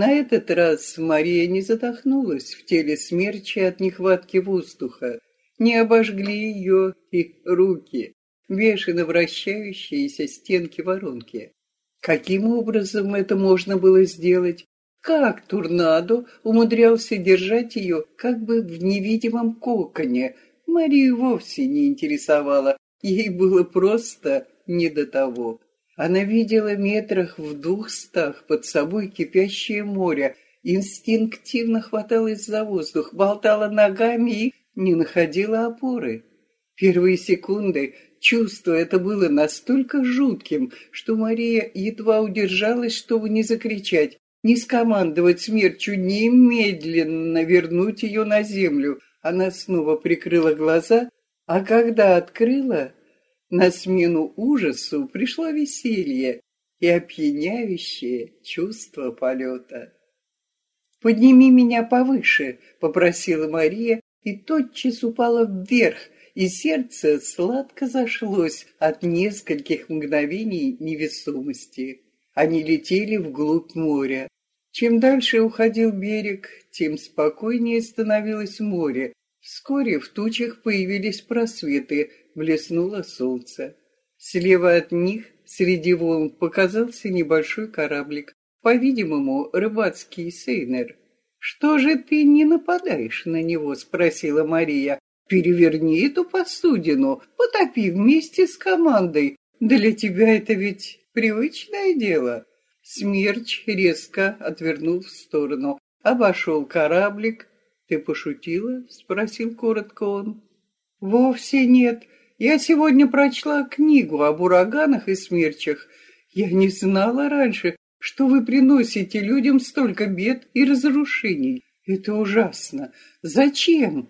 На этот раз Мария не задохнулась в теле смерчи от нехватки воздуха, не обожгли ее и руки, бешено вращающиеся стенки воронки. Каким образом это можно было сделать? Как торнадо умудрялся держать ее как бы в невидимом коконе? Марию вовсе не интересовало, ей было просто не до того. Она видела метрах в двухстах под собой кипящее море, инстинктивно хваталась за воздух, болтала ногами и не находила опоры. Первые секунды чувство это было настолько жутким, что Мария едва удержалась, чтобы не закричать, не скомандовать смерчу немедленно вернуть ее на землю. Она снова прикрыла глаза, а когда открыла, на смену ужасу пришло веселье и опьяняющее чувство полета. «Подними меня повыше», — попросила Мария, и тотчас упала вверх, и сердце сладко зашлось от нескольких мгновений невесомости. Они летели вглубь моря. Чем дальше уходил берег, тем спокойнее становилось море. Вскоре в тучах появились просветы, блеснуло солнце. Слева от них, среди волн, показался небольшой кораблик, по-видимому, рыбацкий сейнер. «Что же ты не нападаешь на него?» — спросила Мария. «Переверни эту посудину, потопи вместе с командой. Для тебя это ведь привычное дело». Смерч резко отвернул в сторону, обошел кораблик. «Ты пошутила?» — спросил коротко он. «Вовсе нет. Я сегодня прочла книгу об ураганах и смерчах. Я не знала раньше, что вы приносите людям столько бед и разрушений. Это ужасно. Зачем?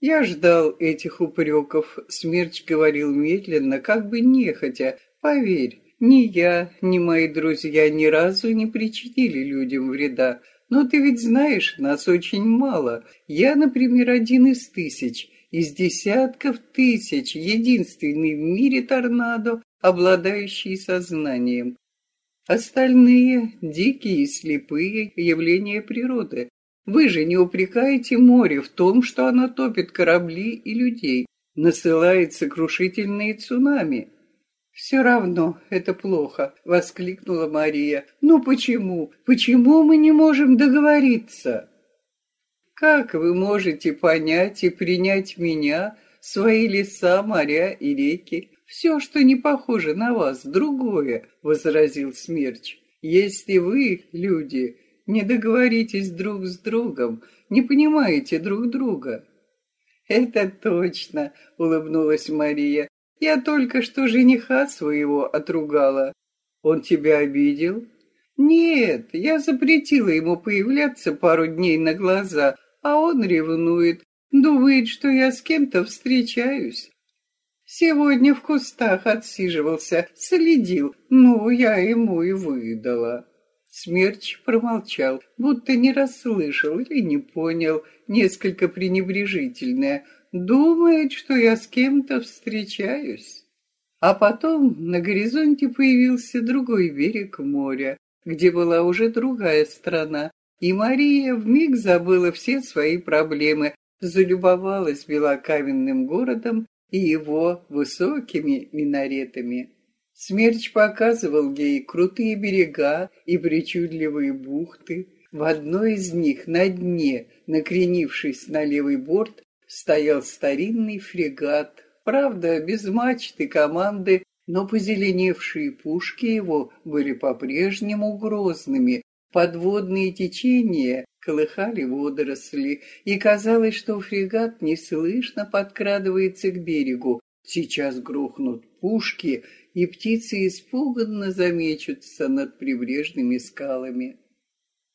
Я ждал этих упреков, Смерч говорил медленно, как бы нехотя. Поверь, ни я, ни мои друзья ни разу не причинили людям вреда. Но ты ведь знаешь, нас очень мало. Я, например, один из тысяч, из десятков тысяч, единственный в мире торнадо, обладающий сознанием. Остальные — дикие и слепые явления природы. Вы же не упрекаете море в том, что оно топит корабли и людей, насылает сокрушительные цунами. «Все равно это плохо», — воскликнула Мария. «Ну почему? Почему мы не можем договориться?» «Как вы можете понять и принять меня, свои леса, моря и реки, все, что не похоже на вас, другое, — возразил Смерч. Если вы, люди, не договоритесь друг с другом, не понимаете друг друга. Это точно, — улыбнулась Мария. Я только что жениха своего отругала. Он тебя обидел? Нет, я запретила ему появляться пару дней на глаза, а он ревнует, думает, что я с кем-то встречаюсь. Сегодня в кустах отсиживался, следил. Ну, я ему и выдала. Смерч промолчал, будто не расслышал или не понял, несколько пренебрежительное. Думает, что я с кем-то встречаюсь. А потом на горизонте появился другой берег моря, где была уже другая страна, и Мария вмиг забыла все свои проблемы, залюбовалась белокаменным городом и его высокими минаретами. Смерч показывал ей крутые берега и причудливые бухты. В одной из них на дне, накренившись на левый борт, стоял старинный фрегат, правда, без мачты команды, но позеленевшие пушки его были по-прежнему грозными. Подводные течения колыхали водоросли, и казалось, что фрегат неслышно подкрадывается к берегу. Сейчас грохнут пушки, и птицы испуганно замечутся над прибрежными скалами.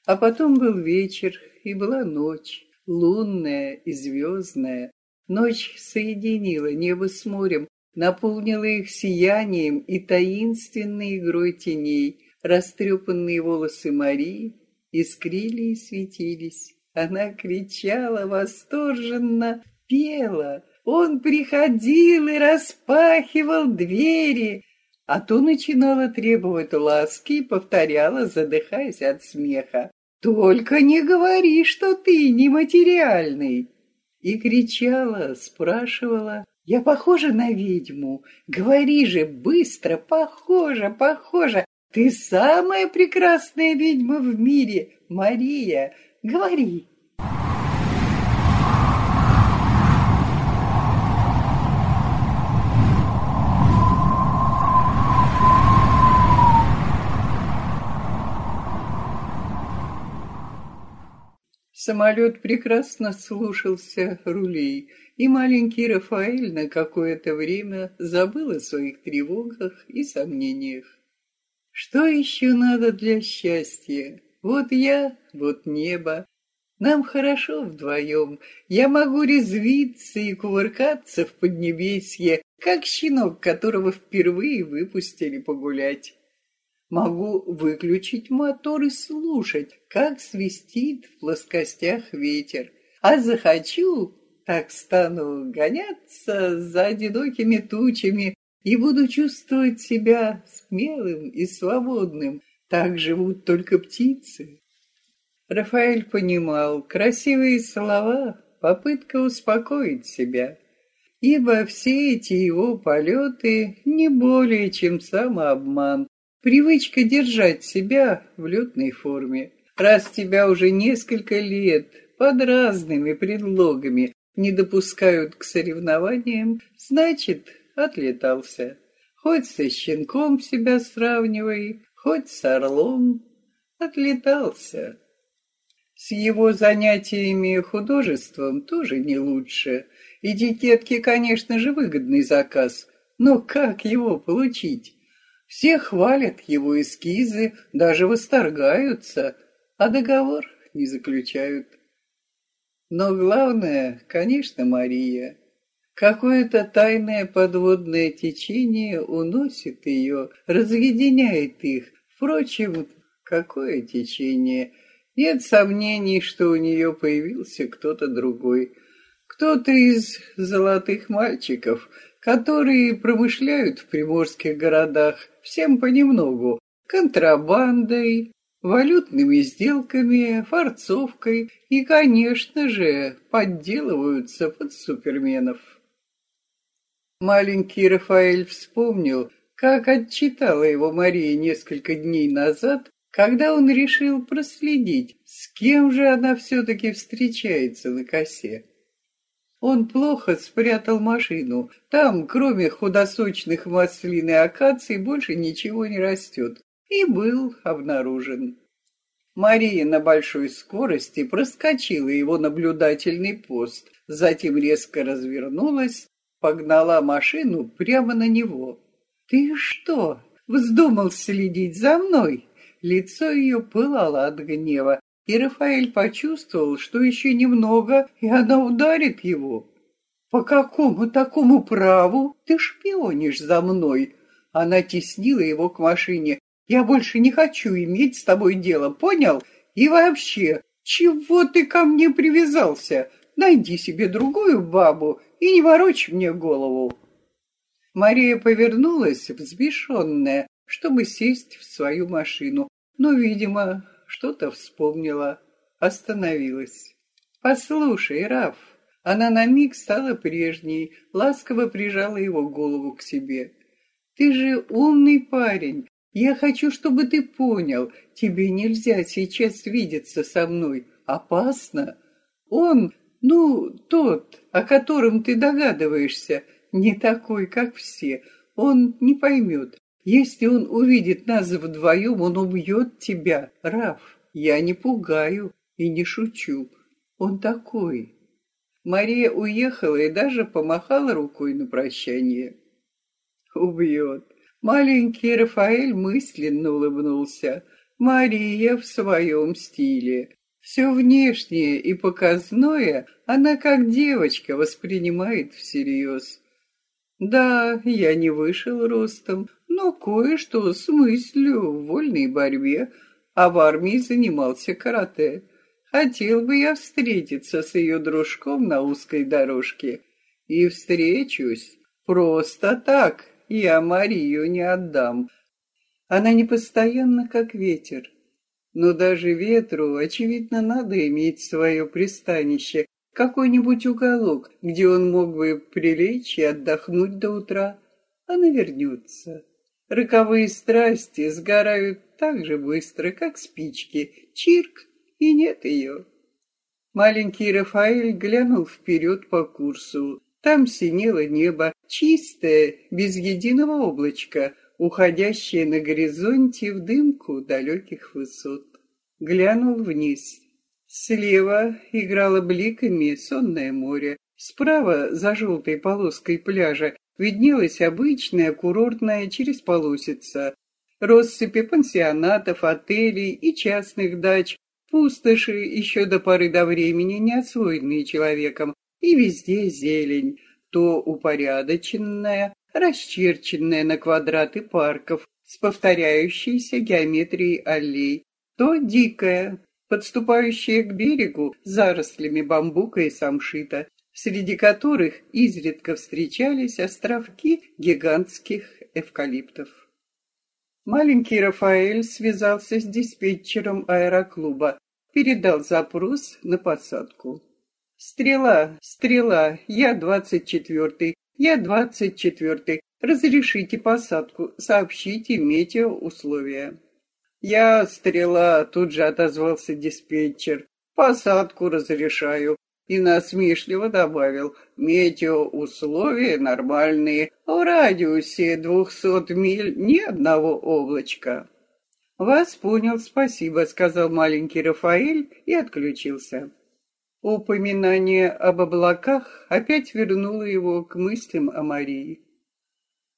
А потом был вечер, и была ночь, лунная и звездная. Ночь соединила небо с морем, наполнила их сиянием и таинственной игрой теней. Растрепанные волосы Марии искрили и светились. Она кричала восторженно, пела. Он приходил и распахивал двери, а то начинала требовать ласки и повторяла, задыхаясь от смеха. Только не говори, что ты нематериальный!» И кричала, спрашивала, «Я похожа на ведьму? Говори же быстро, похожа, похожа! Ты самая прекрасная ведьма в мире, Мария! Говори!» Самолет прекрасно слушался рулей, и маленький Рафаэль на какое-то время забыл о своих тревогах и сомнениях. Что еще надо для счастья? Вот я, вот небо. Нам хорошо вдвоем. Я могу резвиться и кувыркаться в поднебесье, как щенок, которого впервые выпустили погулять. Могу выключить мотор и слушать, как свистит в плоскостях ветер. А захочу, так стану гоняться за одинокими тучами и буду чувствовать себя смелым и свободным. Так живут только птицы. Рафаэль понимал, красивые слова — попытка успокоить себя, ибо все эти его полеты не более чем самообман, Привычка держать себя в летной форме. Раз тебя уже несколько лет под разными предлогами не допускают к соревнованиям, значит, отлетался. Хоть со щенком себя сравнивай, хоть с орлом, отлетался. С его занятиями художеством тоже не лучше. Этикетки, конечно же, выгодный заказ, но как его получить? Все хвалят его эскизы, даже восторгаются, а договор не заключают. Но главное, конечно, Мария. Какое-то тайное подводное течение уносит ее, разъединяет их. Впрочем, какое течение? Нет сомнений, что у нее появился кто-то другой. Кто-то из золотых мальчиков, которые промышляют в приморских городах, всем понемногу, контрабандой, валютными сделками, форцовкой и, конечно же, подделываются под суперменов. Маленький Рафаэль вспомнил, как отчитала его Мария несколько дней назад, когда он решил проследить, с кем же она все-таки встречается на косе. Он плохо спрятал машину. Там, кроме худосочных маслин и акаций, больше ничего не растет. И был обнаружен. Мария на большой скорости проскочила его наблюдательный пост, затем резко развернулась, погнала машину прямо на него. «Ты что, вздумал следить за мной?» Лицо ее пылало от гнева и Рафаэль почувствовал, что еще немного, и она ударит его. «По какому такому праву ты шпионишь за мной?» Она теснила его к машине. «Я больше не хочу иметь с тобой дело, понял? И вообще, чего ты ко мне привязался? Найди себе другую бабу и не ворочь мне голову». Мария повернулась, взбешенная, чтобы сесть в свою машину, но, видимо, что-то вспомнила, остановилась. «Послушай, Раф!» Она на миг стала прежней, ласково прижала его голову к себе. «Ты же умный парень. Я хочу, чтобы ты понял, тебе нельзя сейчас видеться со мной. Опасно. Он, ну, тот, о котором ты догадываешься, не такой, как все. Он не поймет. Если он увидит нас вдвоем, он убьет тебя, Раф. Я не пугаю и не шучу. Он такой. Мария уехала и даже помахала рукой на прощание. Убьет. Маленький Рафаэль мысленно улыбнулся. Мария в своем стиле. Все внешнее и показное она как девочка воспринимает всерьез. Да, я не вышел ростом, но кое-что с мыслью в вольной борьбе, а в армии занимался карате. Хотел бы я встретиться с ее дружком на узкой дорожке. И встречусь. Просто так я Марию не отдам. Она непостоянна, как ветер. Но даже ветру, очевидно, надо иметь свое пристанище, какой-нибудь уголок, где он мог бы прилечь и отдохнуть до утра. Она вернется. Роковые страсти сгорают так же быстро, как спички. Чирк, и нет ее. Маленький Рафаэль глянул вперед по курсу. Там синело небо, чистое, без единого облачка, уходящее на горизонте в дымку далеких высот. Глянул вниз. Слева играло бликами сонное море. Справа, за желтой полоской пляжа, виднелась обычная курортная через полосица. Россыпи пансионатов, отелей и частных дач, пустоши еще до поры до времени не освоенные человеком, и везде зелень, то упорядоченная, расчерченная на квадраты парков с повторяющейся геометрией аллей, то дикая, подступающая к берегу зарослями бамбука и самшита, среди которых изредка встречались островки гигантских эвкалиптов. Маленький Рафаэль связался с диспетчером аэроклуба, передал запрос на посадку. «Стрела, стрела, я двадцать четвертый, я двадцать четвертый. Разрешите посадку, сообщите метеоусловия». «Я стрела», — тут же отозвался диспетчер. «Посадку разрешаю и насмешливо добавил «Метеоусловия нормальные, в радиусе двухсот миль ни одного облачка». «Вас понял, спасибо», — сказал маленький Рафаэль и отключился. Упоминание об облаках опять вернуло его к мыслям о Марии.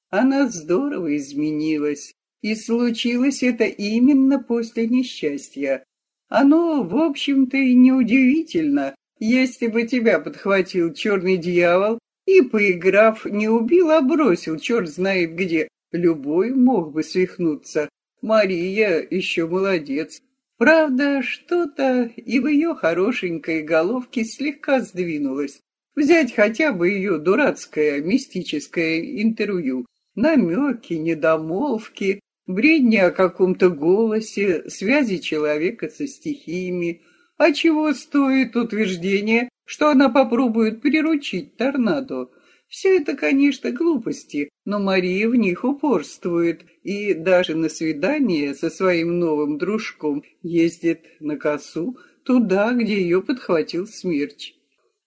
Она здорово изменилась, и случилось это именно после несчастья. Оно, в общем-то, и неудивительно, если бы тебя подхватил черный дьявол и, поиграв, не убил, а бросил, черт знает где, любой мог бы свихнуться. Мария еще молодец. Правда, что-то и в ее хорошенькой головке слегка сдвинулось. Взять хотя бы ее дурацкое мистическое интервью. Намеки, недомолвки, бредни о каком-то голосе, связи человека со стихиями — а чего стоит утверждение, что она попробует приручить торнадо? Все это, конечно, глупости, но Мария в них упорствует и даже на свидание со своим новым дружком ездит на косу туда, где ее подхватил смерч.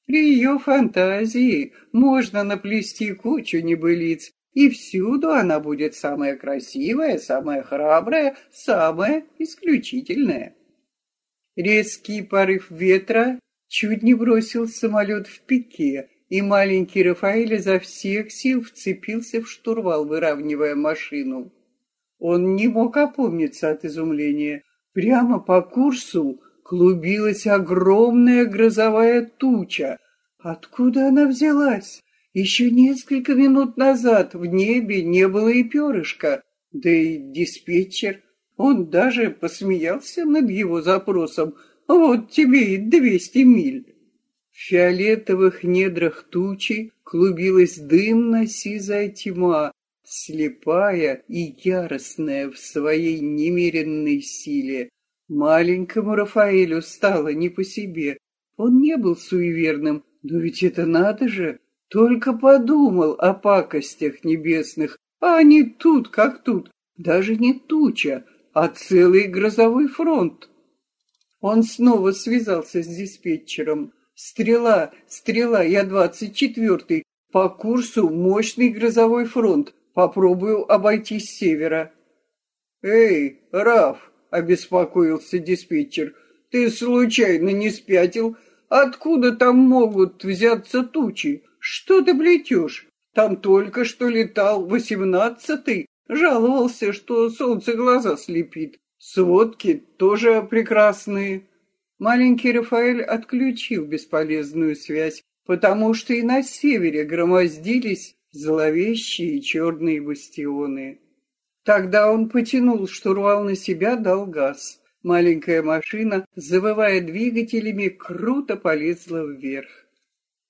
При ее фантазии можно наплести кучу небылиц, и всюду она будет самая красивая, самая храбрая, самая исключительная. Резкий порыв ветра чуть не бросил самолет в пике, и маленький Рафаэль изо всех сил вцепился в штурвал, выравнивая машину. Он не мог опомниться от изумления. Прямо по курсу клубилась огромная грозовая туча. Откуда она взялась? Еще несколько минут назад в небе не было и перышка, да и диспетчер он даже посмеялся над его запросом «Вот тебе и двести миль». В фиолетовых недрах тучи клубилась дымно-сизая тьма, слепая и яростная в своей немеренной силе. Маленькому Рафаэлю стало не по себе. Он не был суеверным, но ведь это надо же. Только подумал о пакостях небесных, а они тут как тут, даже не туча, а целый грозовой фронт. Он снова связался с диспетчером. «Стрела, стрела, я двадцать четвертый. По курсу мощный грозовой фронт. Попробую обойти с севера». «Эй, Раф!» — обеспокоился диспетчер. «Ты случайно не спятил? Откуда там могут взяться тучи? Что ты плетешь? Там только что летал восемнадцатый, Жаловался, что солнце глаза слепит. Сводки тоже прекрасные. Маленький Рафаэль отключил бесполезную связь, потому что и на севере громоздились зловещие черные бастионы. Тогда он потянул штурвал на себя, дал газ. Маленькая машина, завывая двигателями, круто полезла вверх.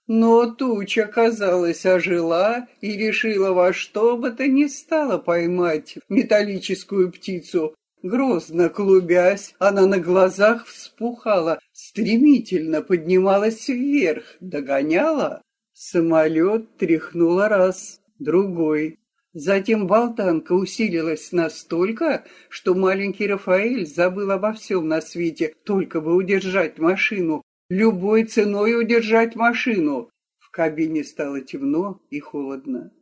Но туча, казалось, ожила и решила во что бы то ни стало поймать металлическую птицу. Грозно клубясь, она на глазах вспухала, стремительно поднималась вверх, догоняла. Самолет тряхнула раз, другой. Затем болтанка усилилась настолько, что маленький Рафаэль забыл обо всем на свете, только бы удержать машину, любой ценой удержать машину. В кабине стало темно и холодно.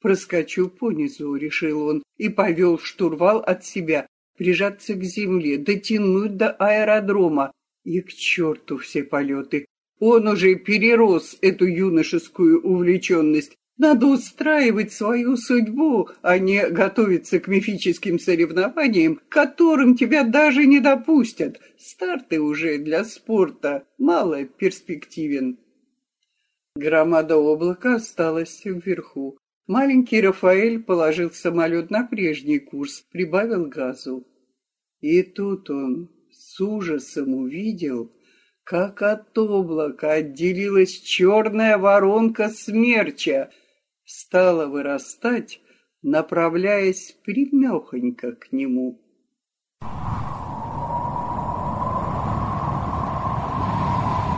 Проскочу понизу, решил он, и повел штурвал от себя, прижаться к земле, дотянуть до аэродрома. И к черту все полеты. Он уже перерос эту юношескую увлеченность. Надо устраивать свою судьбу, а не готовиться к мифическим соревнованиям, которым тебя даже не допустят. Старты уже для спорта мало перспективен. Громада облака осталась вверху. Маленький Рафаэль положил самолет на прежний курс, прибавил газу. И тут он с ужасом увидел, как от облака отделилась черная воронка смерча, стала вырастать, направляясь примехонько к нему.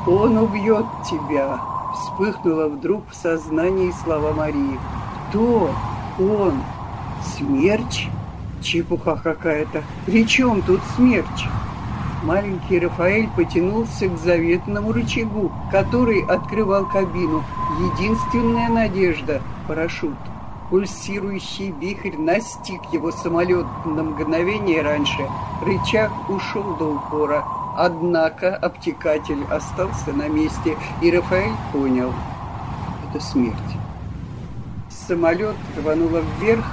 «Он убьет тебя!» — вспыхнула вдруг в сознании слова Марии. «Кто он? Смерч?» Чепуха какая-то. При чем тут смерч? Маленький Рафаэль потянулся к заветному рычагу, который открывал кабину. Единственная надежда — парашют. Пульсирующий вихрь настиг его самолет на мгновение раньше. Рычаг ушел до упора. Однако обтекатель остался на месте, и Рафаэль понял — это смерть. Самолет рвануло вверх,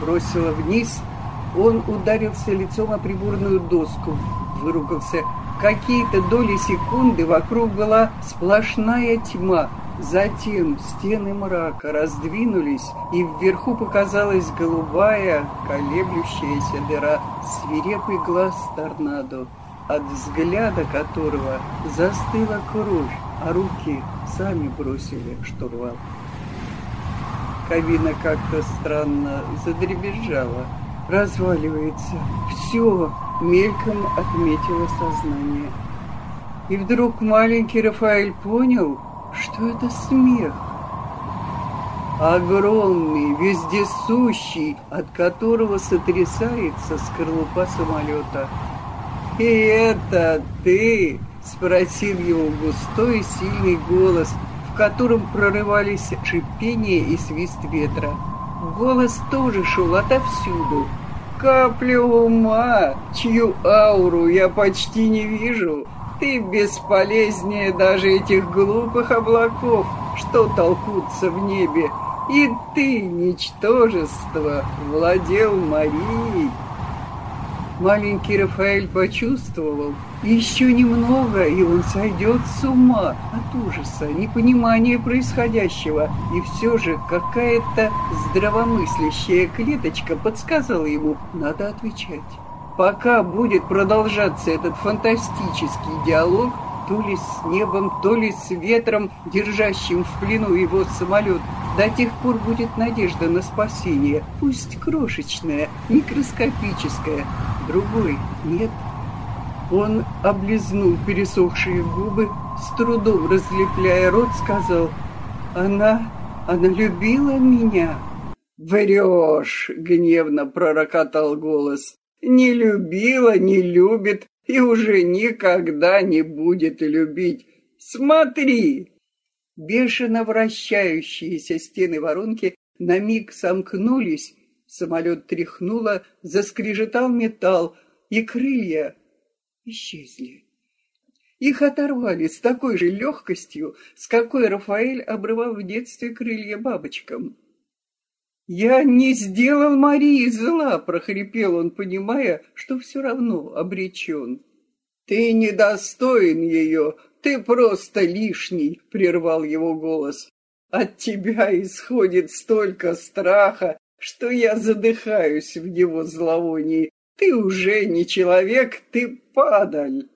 бросило вниз — он ударился лицом о приборную доску, выругался. Какие-то доли секунды вокруг была сплошная тьма. Затем стены мрака раздвинулись, и вверху показалась голубая, колеблющаяся дыра, свирепый глаз торнадо, от взгляда которого застыла кровь, а руки сами бросили штурвал. Кабина как-то странно задребезжала разваливается. Все мельком отметило сознание. И вдруг маленький Рафаэль понял, что это смех. Огромный, вездесущий, от которого сотрясается скорлупа самолета. «И это ты?» — спросил его густой сильный голос, в котором прорывались шипение и свист ветра. Голос тоже шел отовсюду. Капля ума, чью ауру я почти не вижу. Ты бесполезнее даже этих глупых облаков, что толкутся в небе. И ты, ничтожество, владел Марией. Маленький Рафаэль почувствовал, еще немного, и он сойдет с ума от ужаса, непонимания происходящего. И все же какая-то здравомыслящая клеточка подсказала ему, надо отвечать. Пока будет продолжаться этот фантастический диалог, то ли с небом, то ли с ветром, держащим в плену его самолет, до тех пор будет надежда на спасение, пусть крошечная, микроскопическая, другой нет. Он облизнул пересохшие губы, с трудом разлепляя рот, сказал, «Она, она любила меня». «Врешь!» — гневно пророкотал голос. «Не любила, не любит и уже никогда не будет любить. Смотри!» Бешено вращающиеся стены воронки на миг сомкнулись, самолет тряхнуло, заскрежетал металл, и крылья исчезли. Их оторвали с такой же легкостью, с какой Рафаэль обрывал в детстве крылья бабочкам. «Я не сделал Марии зла!» — прохрипел он, понимая, что все равно обречен. «Ты недостоин ее! Ты просто лишний!» — прервал его голос. «От тебя исходит столько страха, что я задыхаюсь в его зловонии. Ты уже не человек, ты падаль!»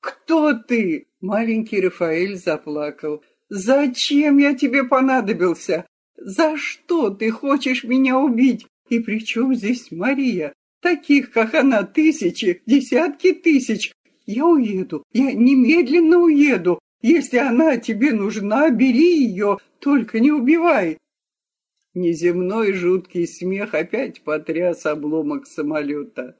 «Кто ты?» — маленький Рафаэль заплакал. «Зачем я тебе понадобился? За что ты хочешь меня убить? И при чем здесь Мария? Таких, как она, тысячи, десятки тысяч. Я уеду, я немедленно уеду. Если она тебе нужна, бери ее, только не убивай. Неземной жуткий смех опять потряс обломок самолета.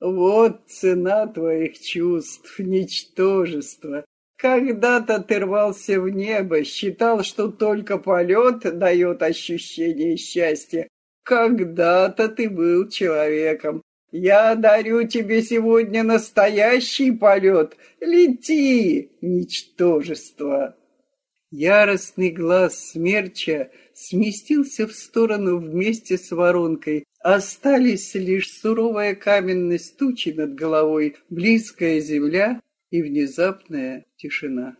Вот цена твоих чувств, ничтожество. Когда-то ты рвался в небо, считал, что только полет дает ощущение счастья. Когда-то ты был человеком. Я дарю тебе сегодня настоящий полет. Лети, ничтожество. Яростный глаз смерча сместился в сторону вместе с воронкой. Остались лишь суровая каменность тучи над головой, близкая земля и внезапная тишина.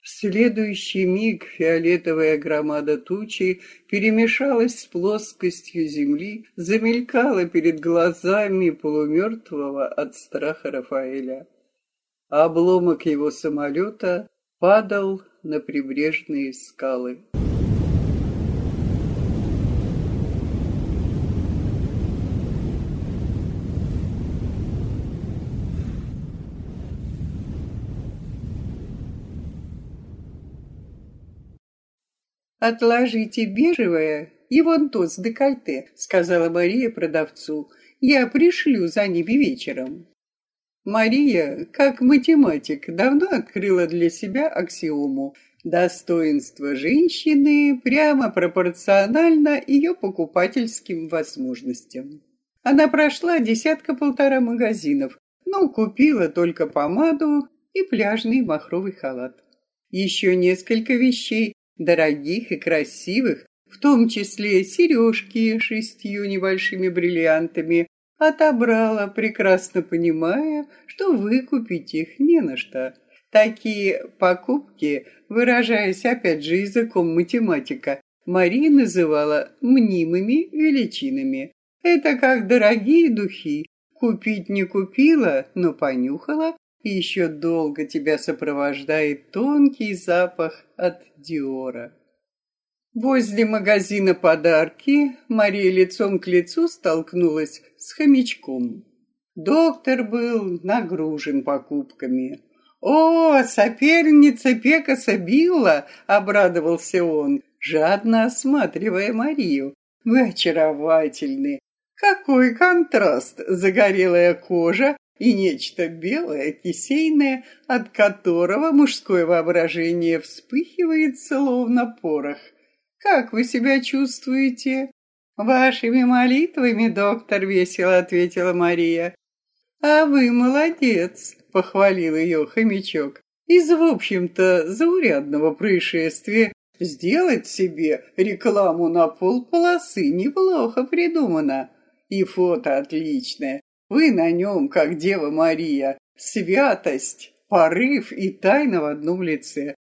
В следующий миг фиолетовая громада тучи перемешалась с плоскостью земли, замелькала перед глазами полумертвого от страха Рафаэля. обломок его самолета падал на прибрежные скалы. «Отложите бежевое и вон то с декольте», — сказала Мария продавцу. «Я пришлю за ними вечером». Мария, как математик, давно открыла для себя аксиому. Достоинство женщины прямо пропорционально ее покупательским возможностям. Она прошла десятка-полтора магазинов, но купила только помаду и пляжный махровый халат. Еще несколько вещей дорогих и красивых, в том числе сережки шестью небольшими бриллиантами, отобрала, прекрасно понимая, что выкупить их не на что. Такие покупки, выражаясь опять же языком математика, Мария называла мнимыми величинами. Это как дорогие духи. Купить не купила, но понюхала и еще долго тебя сопровождает тонкий запах от Диора. Возле магазина подарки Мария лицом к лицу столкнулась с хомячком. Доктор был нагружен покупками. «О, соперница Пекаса Билла!» — обрадовался он, жадно осматривая Марию. «Вы очаровательны! Какой контраст! Загорелая кожа и нечто белое, кисейное, от которого мужское воображение вспыхивает словно порох. Как вы себя чувствуете? Вашими молитвами, доктор, весело ответила Мария. А вы молодец, похвалил ее хомячок. Из, в общем-то, заурядного происшествия сделать себе рекламу на полполосы неплохо придумано. И фото отличное. Вы на нем, как Дева Мария, святость, порыв и тайна в одном лице.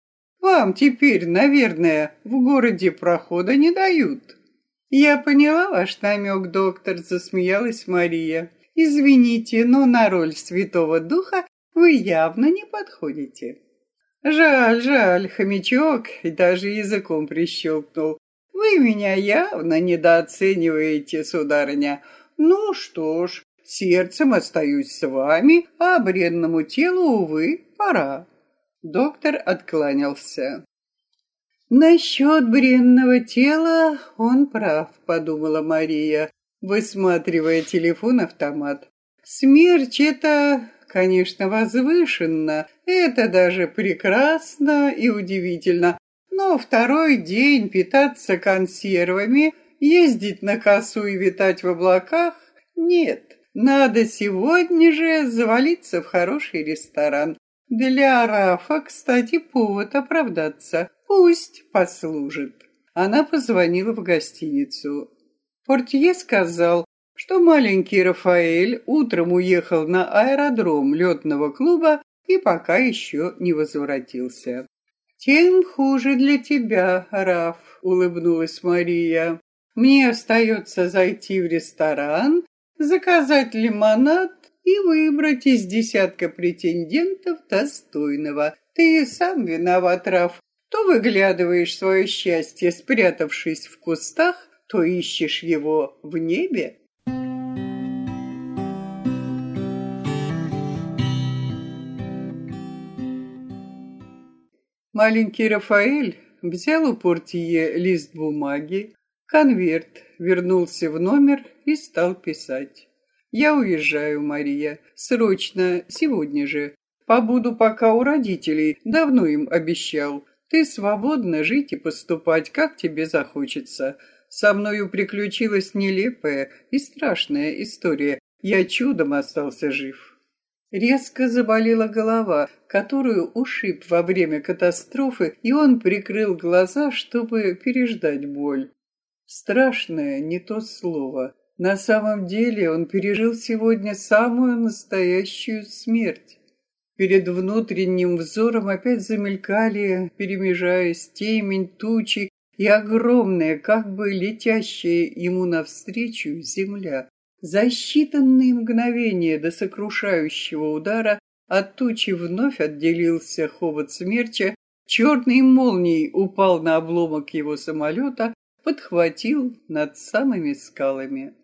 Вам теперь, наверное, в городе прохода не дают. Я поняла ваш намек, доктор, засмеялась Мария. Извините, но на роль Святого Духа вы явно не подходите. Жаль, жаль, хомячок и даже языком прищелкнул. Вы меня явно недооцениваете, сударыня. Ну что ж, Сердцем остаюсь с вами, а бренному телу, увы, пора. Доктор откланялся. Насчет бренного тела он прав, подумала Мария, высматривая телефон-автомат. Смерть это, конечно, возвышенно, это даже прекрасно и удивительно, но второй день питаться консервами, ездить на косу и витать в облаках — нет. Надо сегодня же завалиться в хороший ресторан. Для Рафа, кстати, повод оправдаться. Пусть послужит. Она позвонила в гостиницу. Портье сказал, что маленький Рафаэль утром уехал на аэродром летного клуба и пока еще не возвратился. «Тем хуже для тебя, Раф», — улыбнулась Мария. «Мне остается зайти в ресторан заказать лимонад и выбрать из десятка претендентов достойного. Ты сам виноват, Раф. То выглядываешь свое счастье, спрятавшись в кустах, то ищешь его в небе. Маленький Рафаэль взял у портье лист бумаги, конверт, вернулся в номер и стал писать. «Я уезжаю, Мария. Срочно, сегодня же. Побуду пока у родителей, давно им обещал. Ты свободна жить и поступать, как тебе захочется. Со мною приключилась нелепая и страшная история. Я чудом остался жив. Резко заболела голова, которую ушиб во время катастрофы, и он прикрыл глаза, чтобы переждать боль. Страшное не то слово. На самом деле он пережил сегодня самую настоящую смерть. Перед внутренним взором опять замелькали, перемежаясь темень, тучи и огромная, как бы летящая ему навстречу земля. За считанные мгновения до сокрушающего удара от тучи вновь отделился хобот смерча, черной молнией упал на обломок его самолета, подхватил над самыми скалами.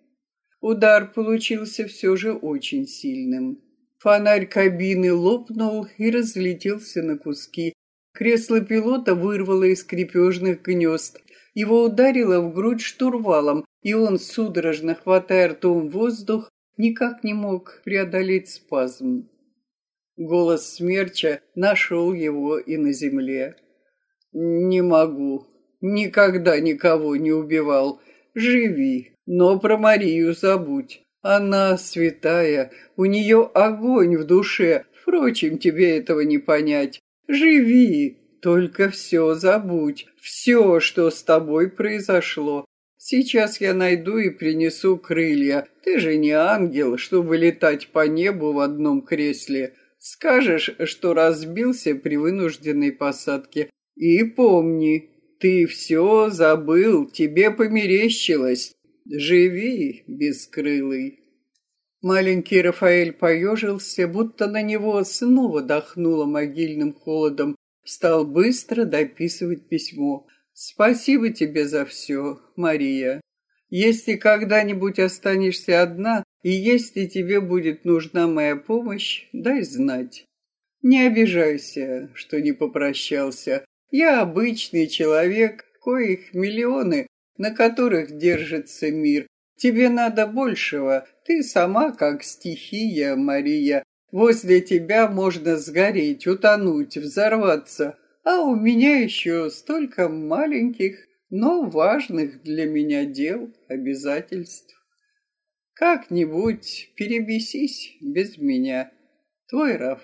Удар получился все же очень сильным. Фонарь кабины лопнул и разлетелся на куски. Кресло пилота вырвало из крепежных гнезд. Его ударило в грудь штурвалом, и он, судорожно хватая ртом воздух, никак не мог преодолеть спазм. Голос смерча нашел его и на земле. «Не могу. Никогда никого не убивал. Живи, но про Марию забудь. Она святая, у нее огонь в душе. Впрочем, тебе этого не понять. Живи, только все забудь, все, что с тобой произошло. Сейчас я найду и принесу крылья. Ты же не ангел, чтобы летать по небу в одном кресле. Скажешь, что разбился при вынужденной посадке. И помни, ты все забыл, тебе померещилось. Живи, бескрылый. Маленький Рафаэль поежился, будто на него снова дохнуло могильным холодом, стал быстро дописывать письмо. «Спасибо тебе за все, Мария. Если когда-нибудь останешься одна, и если тебе будет нужна моя помощь, дай знать. Не обижайся, что не попрощался. Я обычный человек, коих миллионы, на которых держится мир. Тебе надо большего. Ты сама как стихия, Мария. Возле тебя можно сгореть, утонуть, взорваться. А у меня еще столько маленьких, но важных для меня дел, обязательств. Как-нибудь перебесись без меня. Твой Раф.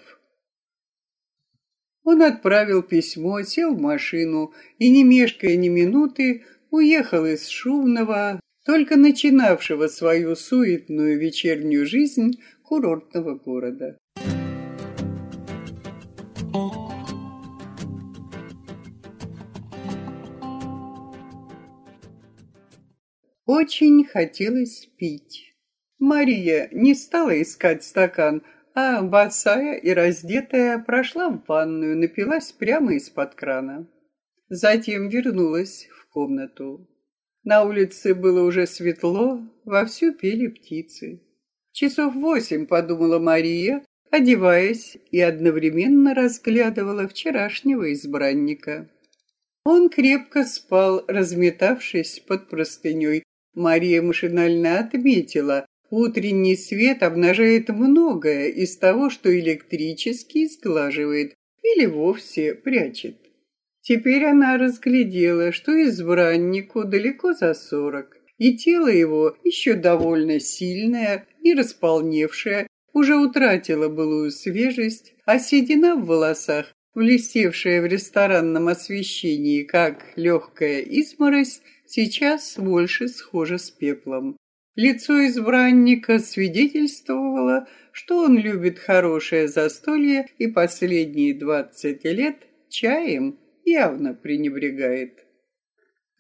Он отправил письмо, сел в машину и, не мешкая ни минуты, уехал из шумного, только начинавшего свою суетную вечернюю жизнь курортного города. Очень хотелось пить. Мария не стала искать стакан, а босая и раздетая прошла в ванную, напилась прямо из-под крана. Затем вернулась в комнату. На улице было уже светло, вовсю пели птицы. Часов восемь, подумала Мария, одеваясь и одновременно разглядывала вчерашнего избранника. Он крепко спал, разметавшись под простыней. Мария машинально отметила, утренний свет обнажает многое из того, что электрический сглаживает или вовсе прячет. Теперь она разглядела, что избраннику далеко за сорок, и тело его еще довольно сильное и располневшее, уже утратило былую свежесть, а седина в волосах, блестевшая в ресторанном освещении, как легкая изморозь, сейчас больше схожа с пеплом. Лицо избранника свидетельствовало, что он любит хорошее застолье и последние двадцать лет чаем явно пренебрегает.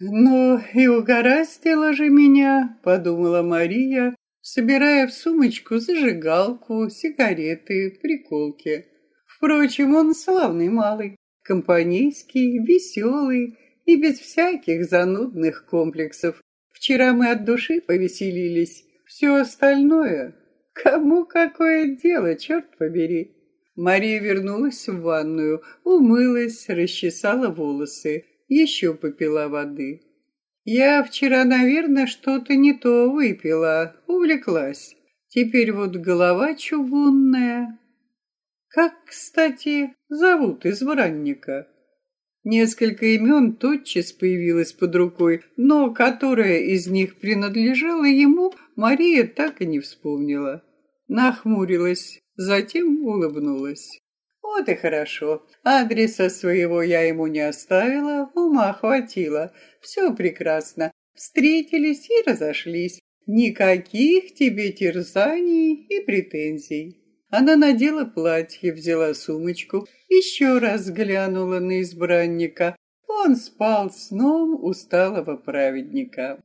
«Ну и угораздило же меня», — подумала Мария, собирая в сумочку зажигалку, сигареты, приколки. Впрочем, он славный малый, компанейский, веселый и без всяких занудных комплексов. Вчера мы от души повеселились, все остальное... Кому какое дело, черт побери? Мария вернулась в ванную, умылась, расчесала волосы, еще попила воды. Я вчера, наверное, что-то не то выпила, увлеклась. Теперь вот голова чугунная. Как, кстати, зовут избранника? Несколько имен тотчас появилось под рукой, но которая из них принадлежала ему, Мария так и не вспомнила. Нахмурилась, затем улыбнулась. Вот и хорошо. Адреса своего я ему не оставила, ума хватило. Все прекрасно. Встретились и разошлись. Никаких тебе терзаний и претензий. Она надела платье, взяла сумочку, еще раз глянула на избранника. Он спал сном усталого праведника.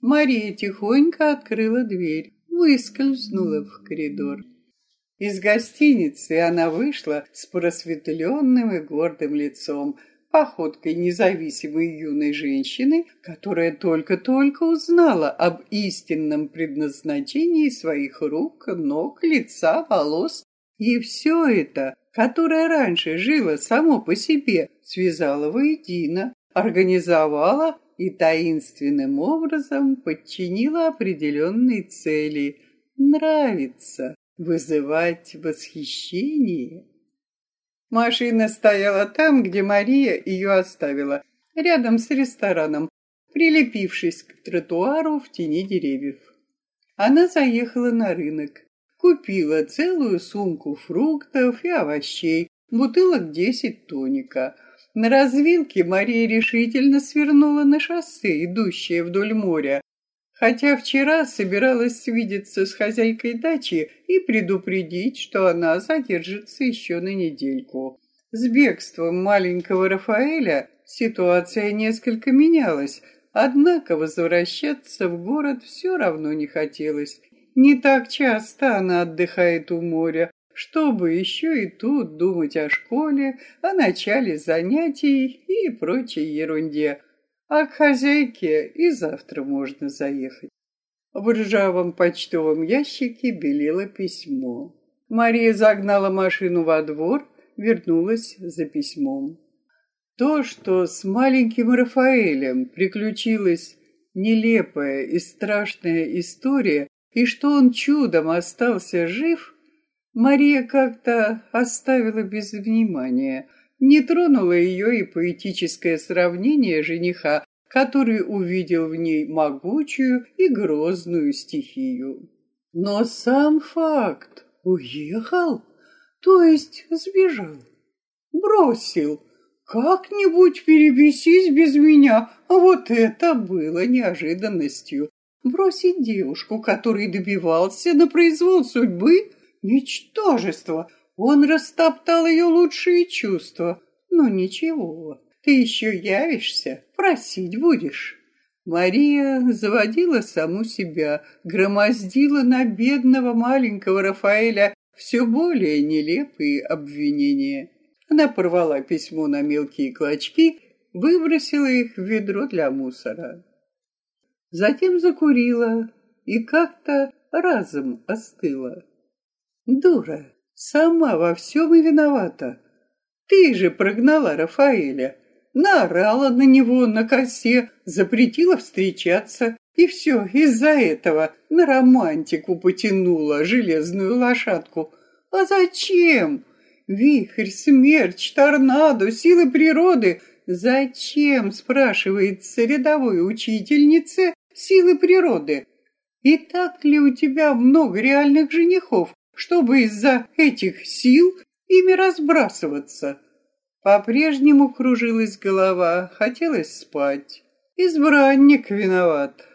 Мария тихонько открыла дверь, выскользнула в коридор. Из гостиницы. Она вышла с просветленным и гордым лицом, походкой независимой юной женщины, которая только-только узнала об истинном предназначении своих рук, ног, лица, волос. И все это, которое раньше жило само по себе, связала воедино, организовала и таинственным образом подчинила определенной цели — нравится, вызывать восхищение. Машина стояла там, где Мария ее оставила, рядом с рестораном, прилепившись к тротуару в тени деревьев. Она заехала на рынок, купила целую сумку фруктов и овощей, бутылок десять тоника. На развилке Мария решительно свернула на шоссе, идущее вдоль моря, хотя вчера собиралась видеться с хозяйкой дачи и предупредить, что она задержится еще на недельку. С бегством маленького Рафаэля ситуация несколько менялась, однако возвращаться в город все равно не хотелось. Не так часто она отдыхает у моря, чтобы еще и тут думать о школе, о начале занятий и прочей ерунде – а к хозяйке и завтра можно заехать. В ржавом почтовом ящике белело письмо. Мария загнала машину во двор, вернулась за письмом. То, что с маленьким Рафаэлем приключилась нелепая и страшная история, и что он чудом остался жив, Мария как-то оставила без внимания – не тронуло ее и поэтическое сравнение жениха, который увидел в ней могучую и грозную стихию. Но сам факт уехал, то есть сбежал, бросил, как-нибудь перебесись без меня, а вот это было неожиданностью. Бросить девушку, которой добивался на произвол судьбы, ничтожество — он растоптал ее лучшие чувства. Ну ничего, ты еще явишься, просить будешь. Мария заводила саму себя, громоздила на бедного маленького Рафаэля все более нелепые обвинения. Она порвала письмо на мелкие клочки, выбросила их в ведро для мусора. Затем закурила и как-то разом остыла. Дура, Сама во всем и виновата. Ты же прогнала Рафаэля, наорала на него на косе, запретила встречаться, и все из-за этого на романтику потянула железную лошадку. А зачем? Вихрь, смерч, торнадо, силы природы. Зачем, спрашивается рядовой учительнице, силы природы? И так ли у тебя много реальных женихов, чтобы из-за этих сил ими разбрасываться. По-прежнему кружилась голова, хотелось спать. Избранник виноват.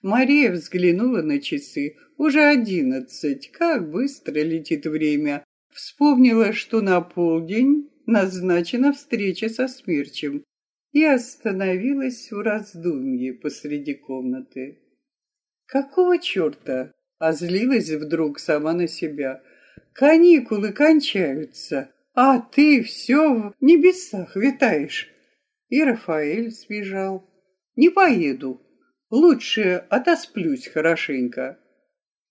Мария взглянула на часы. Уже одиннадцать. Как быстро летит время. Вспомнила, что на полдень назначена встреча со Смерчем и остановилась в раздумье посреди комнаты. Какого черта? А злилась вдруг сама на себя. Каникулы кончаются, а ты все в небесах витаешь. И Рафаэль сбежал. Не поеду, лучше отосплюсь хорошенько.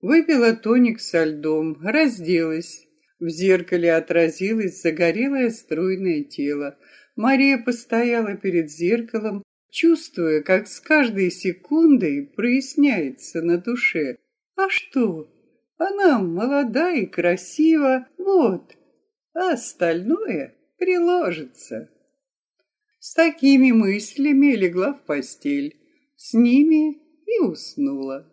Выпила тоник со льдом, разделась, В зеркале отразилось загорелое струйное тело. Мария постояла перед зеркалом, чувствуя, как с каждой секундой проясняется на душе. А что? Она молода и красива, вот, а остальное приложится. С такими мыслями легла в постель, с ними и уснула.